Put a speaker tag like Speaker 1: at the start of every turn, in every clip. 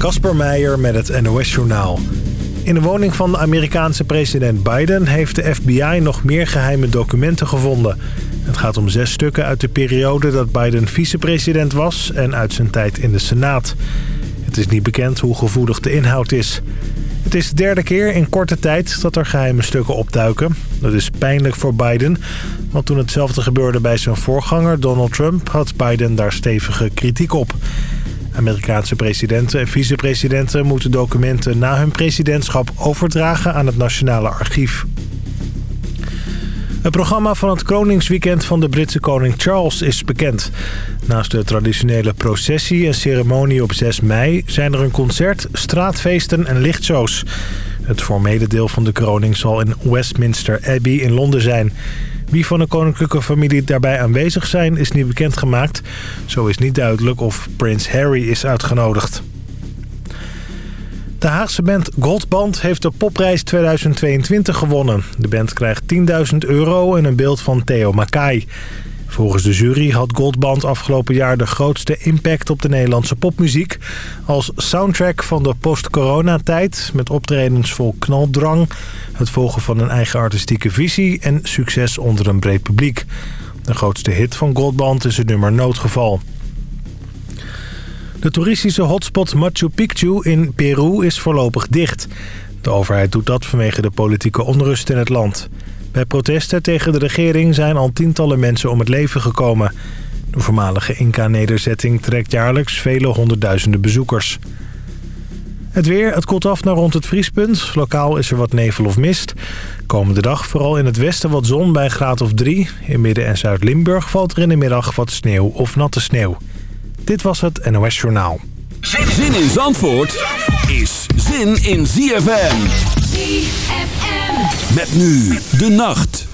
Speaker 1: Kasper Meijer met het NOS-journaal. In de woning van de Amerikaanse president Biden heeft de FBI nog meer geheime documenten gevonden. Het gaat om zes stukken uit de periode dat Biden vicepresident was en uit zijn tijd in de Senaat. Het is niet bekend hoe gevoelig de inhoud is. Het is de derde keer in korte tijd dat er geheime stukken opduiken. Dat is pijnlijk voor Biden, want toen hetzelfde gebeurde bij zijn voorganger Donald Trump... had Biden daar stevige kritiek op. Amerikaanse presidenten en vicepresidenten moeten documenten na hun presidentschap overdragen aan het Nationale Archief. Het programma van het Koningsweekend van de Britse koning Charles is bekend. Naast de traditionele processie en ceremonie op 6 mei... zijn er een concert, straatfeesten en lichtshows. Het formele deel van de kroning zal in Westminster Abbey in Londen zijn. Wie van de koninklijke familie daarbij aanwezig zijn is niet bekendgemaakt. Zo is niet duidelijk of prins Harry is uitgenodigd. De Haagse band Goldband heeft de popprijs 2022 gewonnen. De band krijgt 10.000 euro en een beeld van Theo Makai. Volgens de jury had Goldband afgelopen jaar de grootste impact op de Nederlandse popmuziek. Als soundtrack van de post-corona-tijd met optredens vol knaldrang... het volgen van een eigen artistieke visie en succes onder een breed publiek. De grootste hit van Goldband is het nummer Noodgeval. De toeristische hotspot Machu Picchu in Peru is voorlopig dicht. De overheid doet dat vanwege de politieke onrust in het land. Bij protesten tegen de regering zijn al tientallen mensen om het leven gekomen. De voormalige Inca-nederzetting trekt jaarlijks vele honderdduizenden bezoekers. Het weer, het koelt af naar rond het vriespunt. Lokaal is er wat nevel of mist. Komende dag vooral in het westen wat zon bij graad of 3. In Midden- en Zuid-Limburg valt er in de middag wat sneeuw of natte sneeuw. Dit was het NOS Journaal.
Speaker 2: Zin in Zandvoort is zin in ZFM. Met nu de nacht.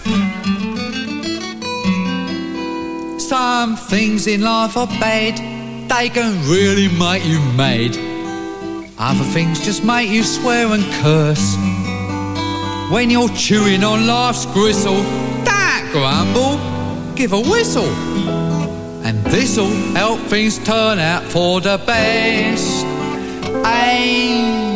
Speaker 3: Some things in life are bad. They can really make you mad. Other things just make you swear and curse. When you're chewing on life's gristle, don't grumble, give a whistle. And this'll help things turn out for the best. And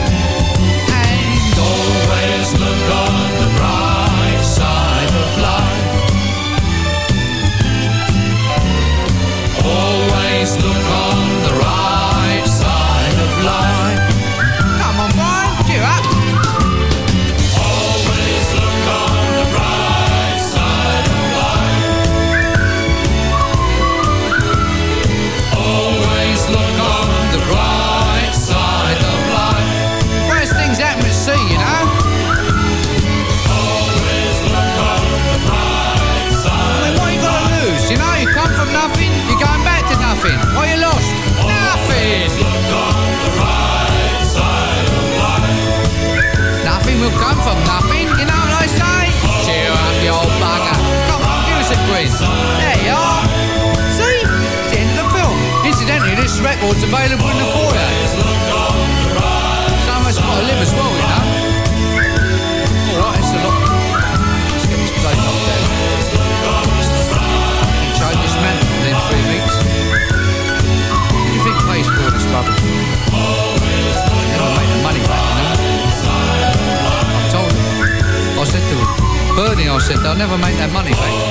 Speaker 3: For nothing, you know what I say? Cheer up, you old bugger. Come on, give us a quiz. There you are.
Speaker 4: See? It's the end of the film. Incidentally, this record's available in the foyer. Someone's got to live as well, you know? Alright, it's. Let's get this place up there. This man within three weeks. You for this? To Bernie, I said, they'll never make that money back.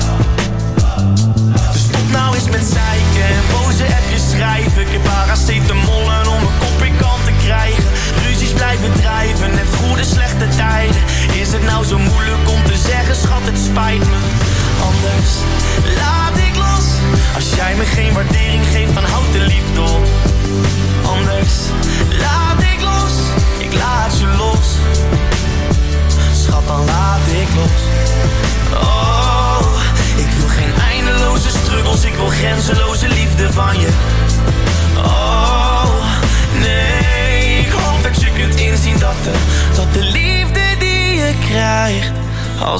Speaker 5: Met zeiken en boze appjes schrijven. Ik heb paracetamol om mijn kop in kant te krijgen. Blijven drijven Net goede slechte tijden. Is het nou zo moeilijk om te zeggen Schat het spijt me. Anders laat ik los. Als jij me geen waardering geeft Dan houd de liefde op. Anders laat ik los. Ik laat je los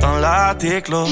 Speaker 5: dan laat ik los.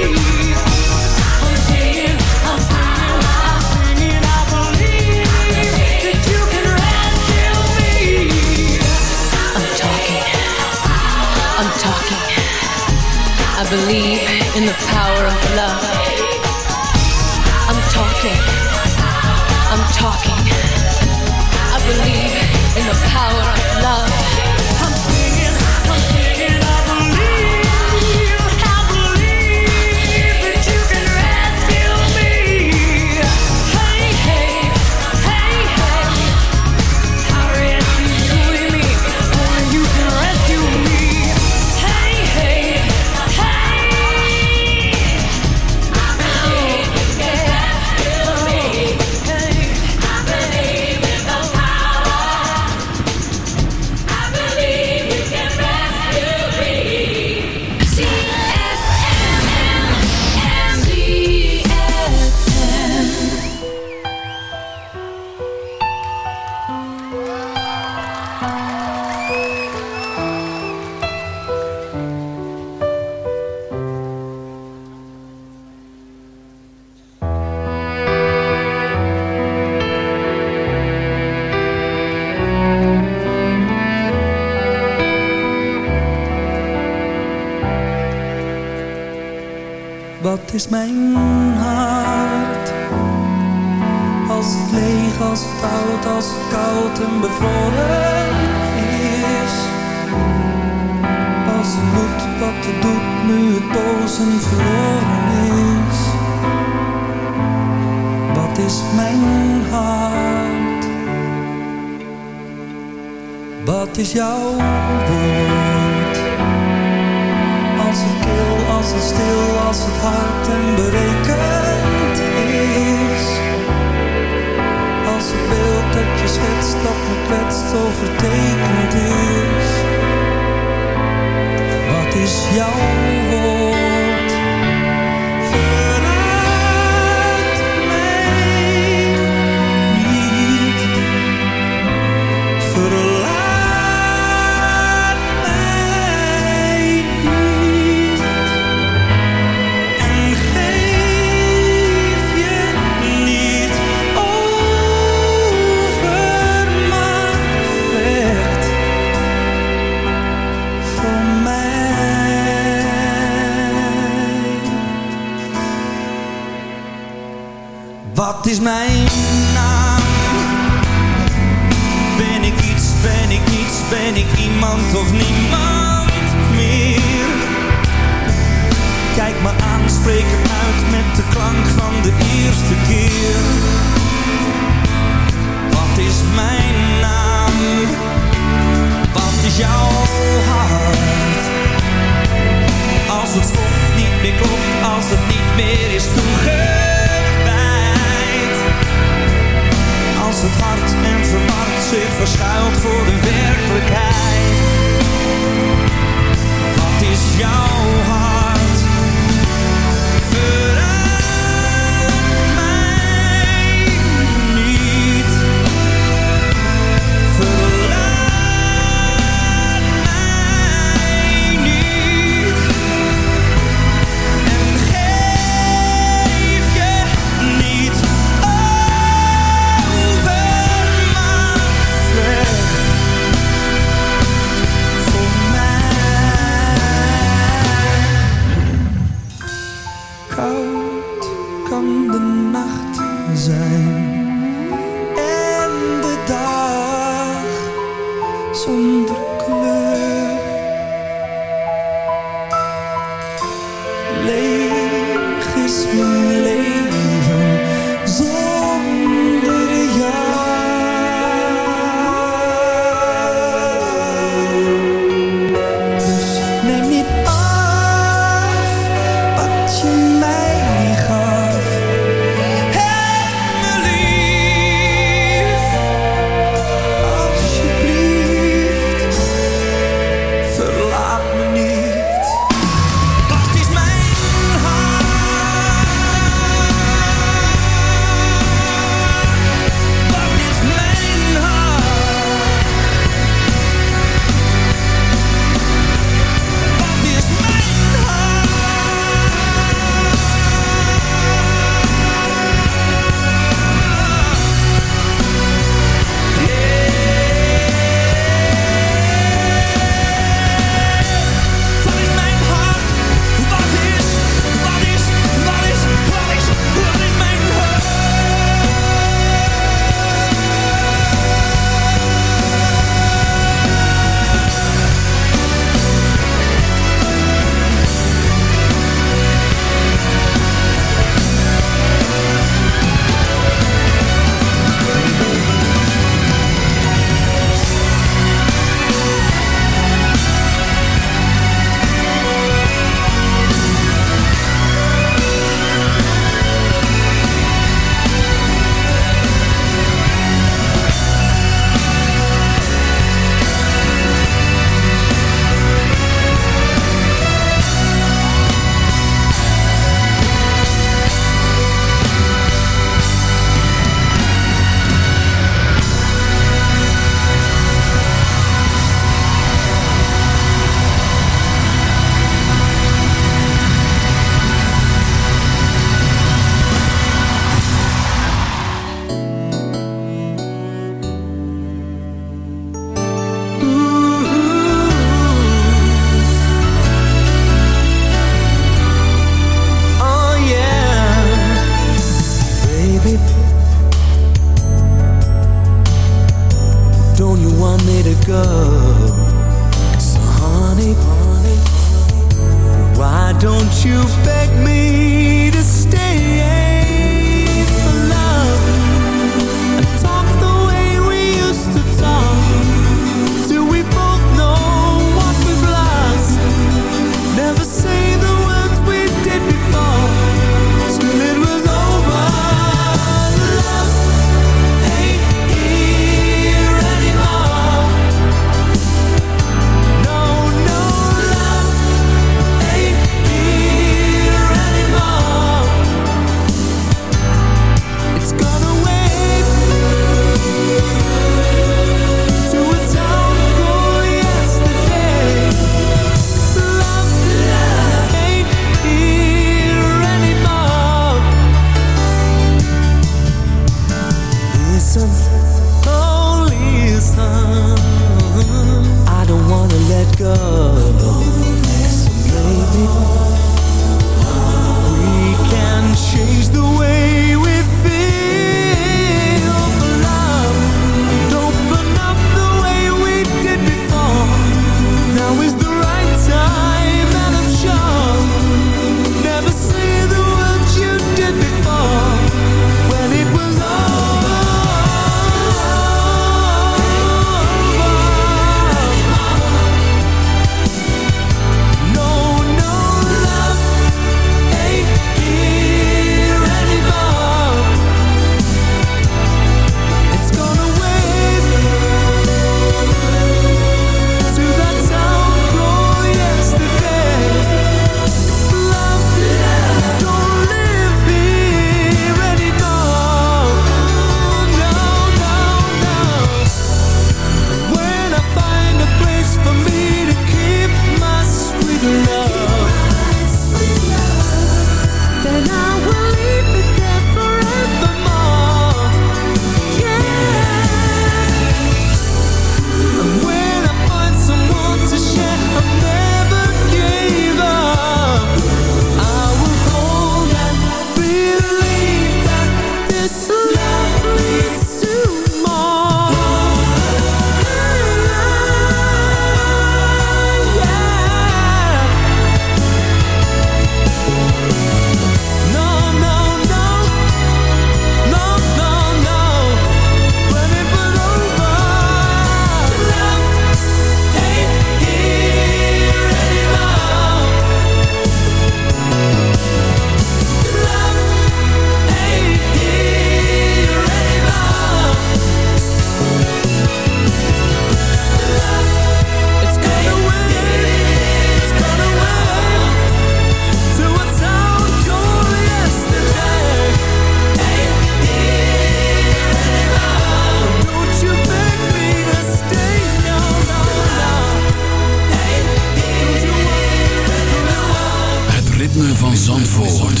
Speaker 6: ritme van Zandvoort.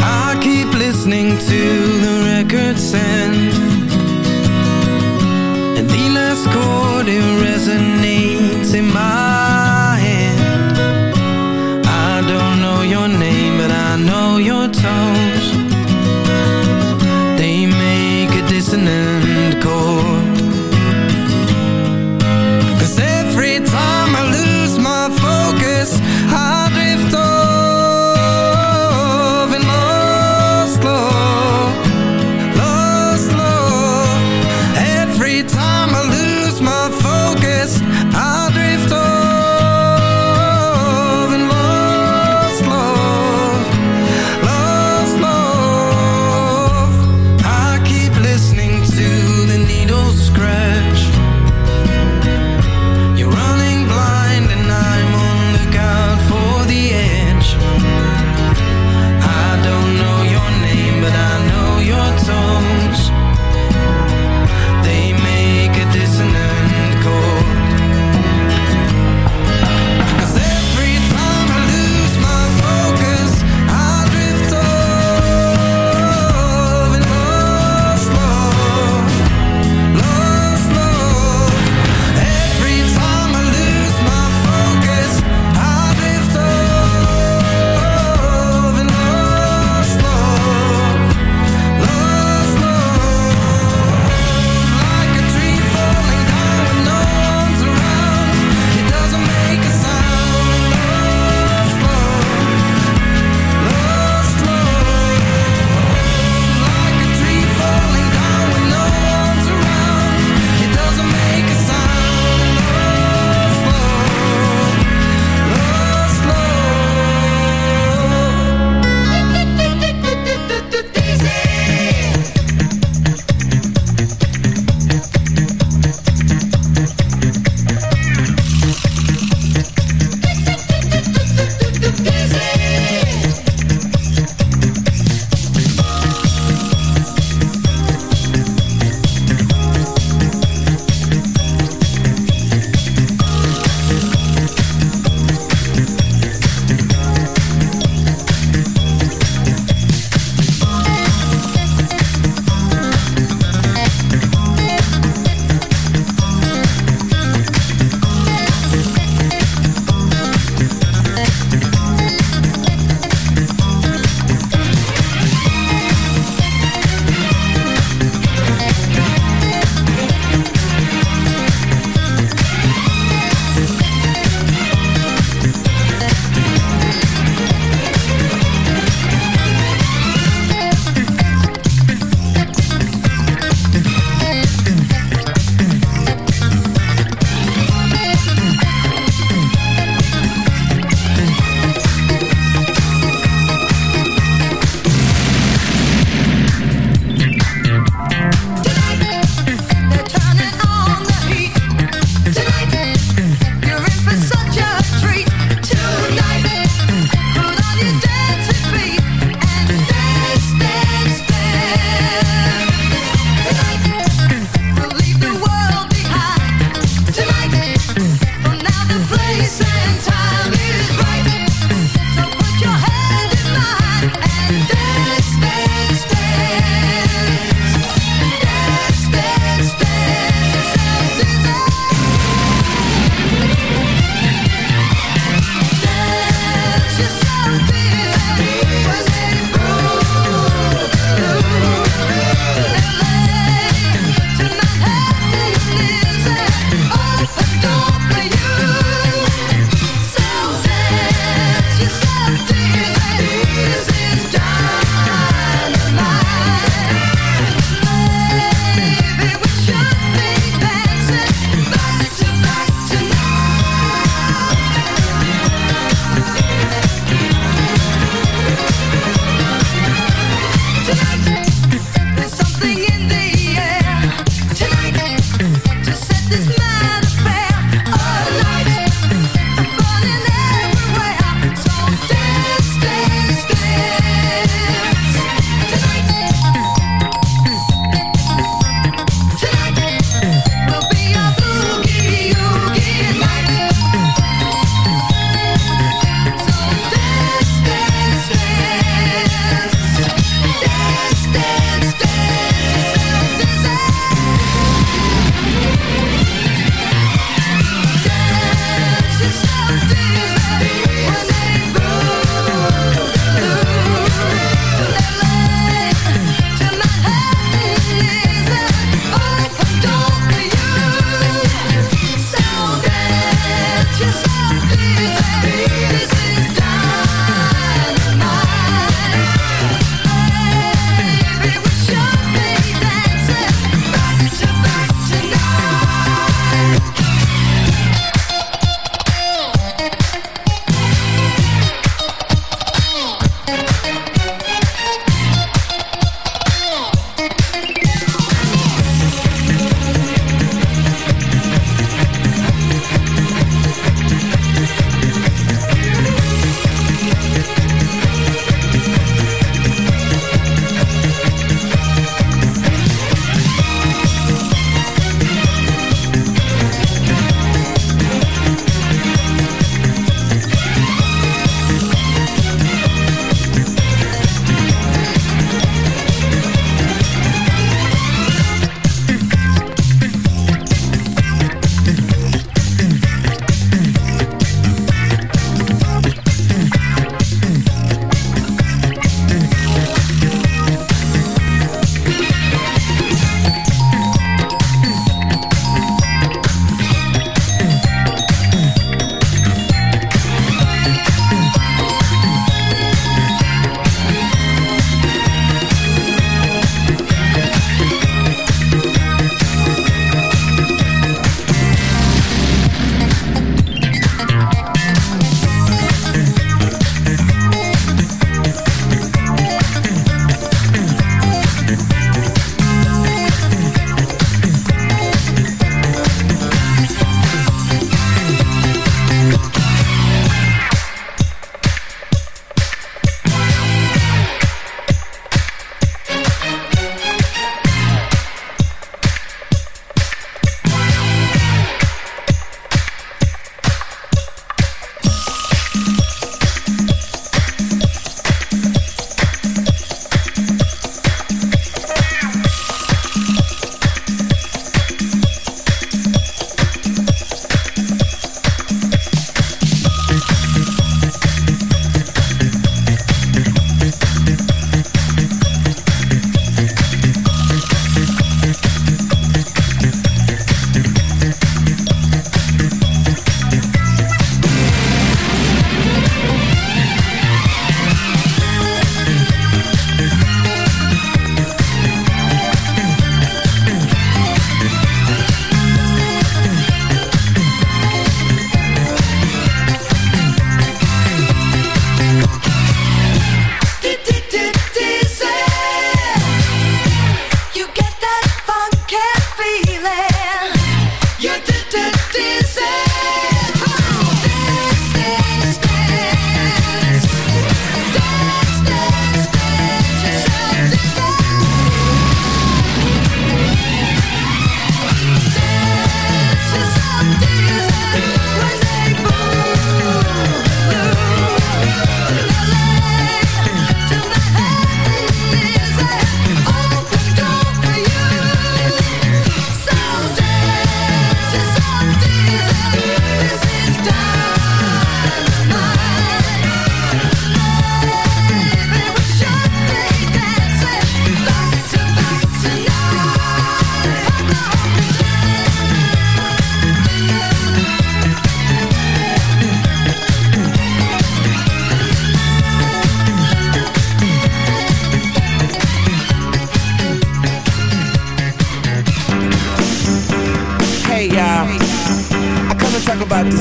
Speaker 6: I keep listening to the records and
Speaker 7: And the last chord it resonates in my head. I don't know your name but I know your tone.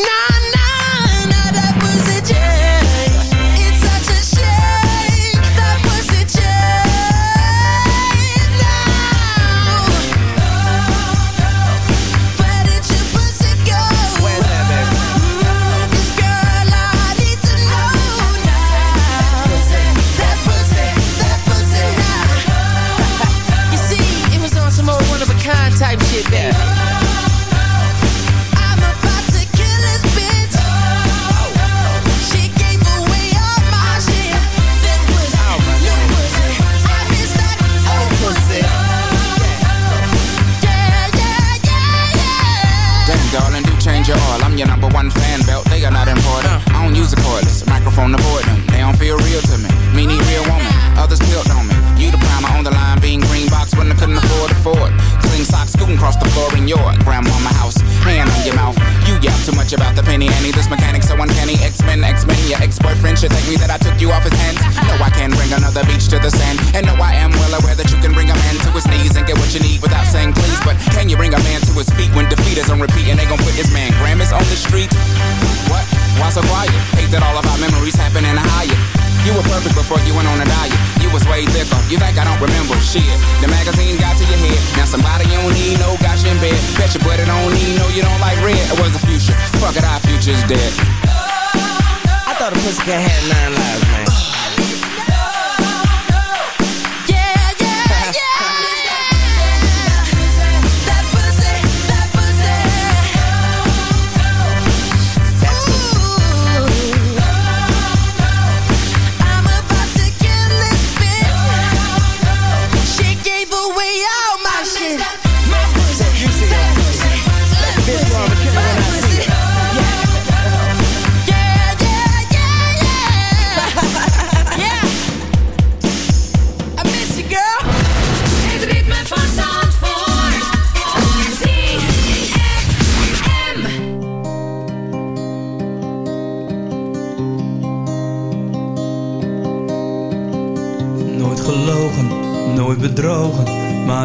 Speaker 7: night.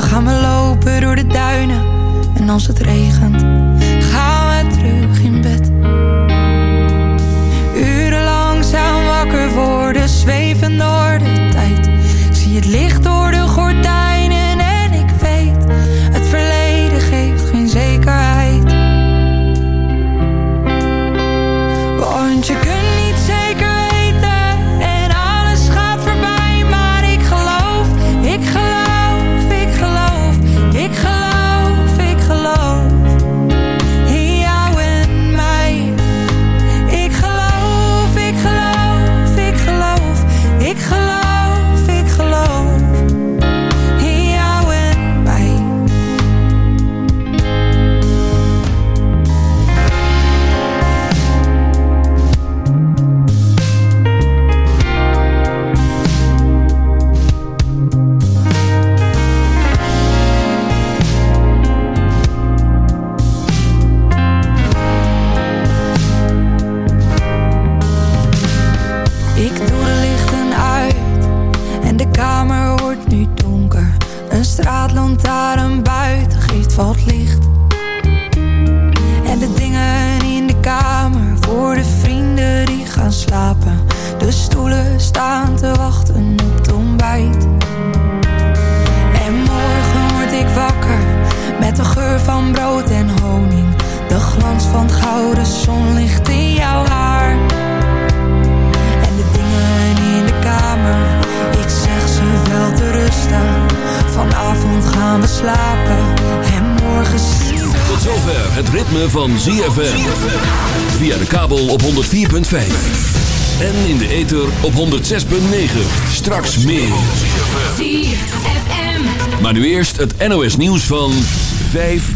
Speaker 8: dan gaan we lopen door de duinen. En als het regent Gaan we terug in bed
Speaker 2: 106.9. Straks meer. Maar nu eerst het NOS nieuws van 5